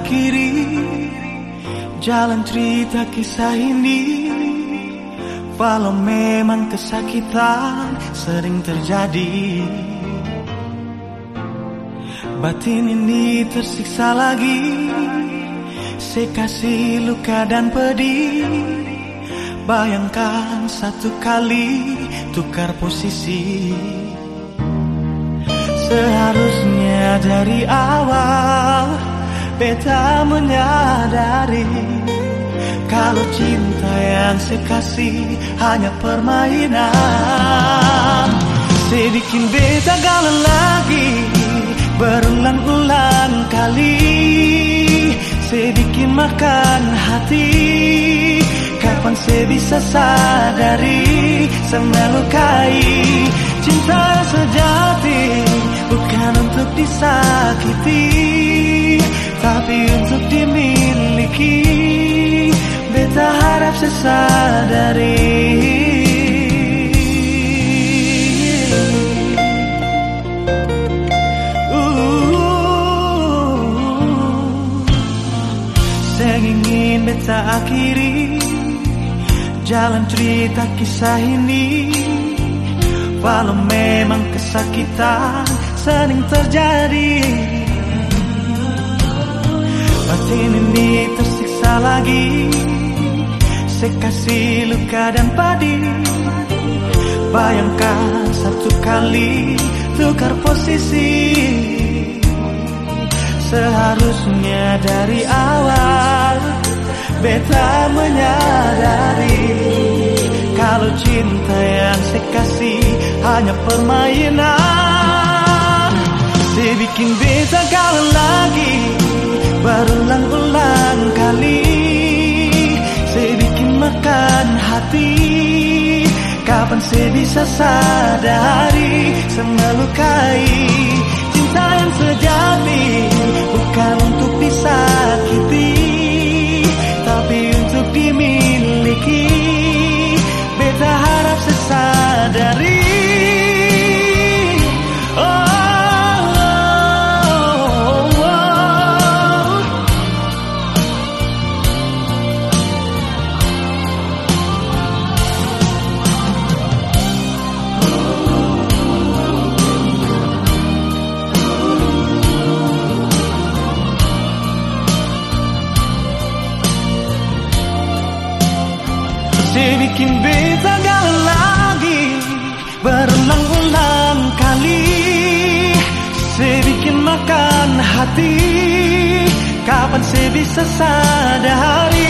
akhiri Jalan cerita kisah ini. Walau memang kesakitan sering terjadi Batin ini tersiksa lagi. Saya luka dan pedih Bayangkan satu kali tukar posisi. Seharusnya dari awal Beta menyadari Kalau cinta yang saya kasih hanya permainan. Sedikit beta galau lagi Berulang-ulang kali. Sedikit makan hati Kapan saya bisa sadari Saya melukai Cinta sejati Bukan untuk disakiti Tapi untuk dimiliki. Beta harap saya sadari Saya ingin beta akhiri Jalan cerita kisah ini. Walau memang kesakitan sering terjadi. Batin ini tersiksa lagi. Saya kasih luka dan padi. Bayangkan satu kali tukar posisi. Seharusnya dari awal Beta menyadari Kalau cinta yang saya kasih hanya permainan Saya bikin beta galau lagi. Berulang-ulang kali. Saya bikin makan hati. Kapan saya bisa sadari Saya melukai Cinta yang sejati? Bukan untuk disakiti Saya bikin galau lagi. Berulang-ulang kali. Saya bikin makan hati. Kapan saya bisa sadari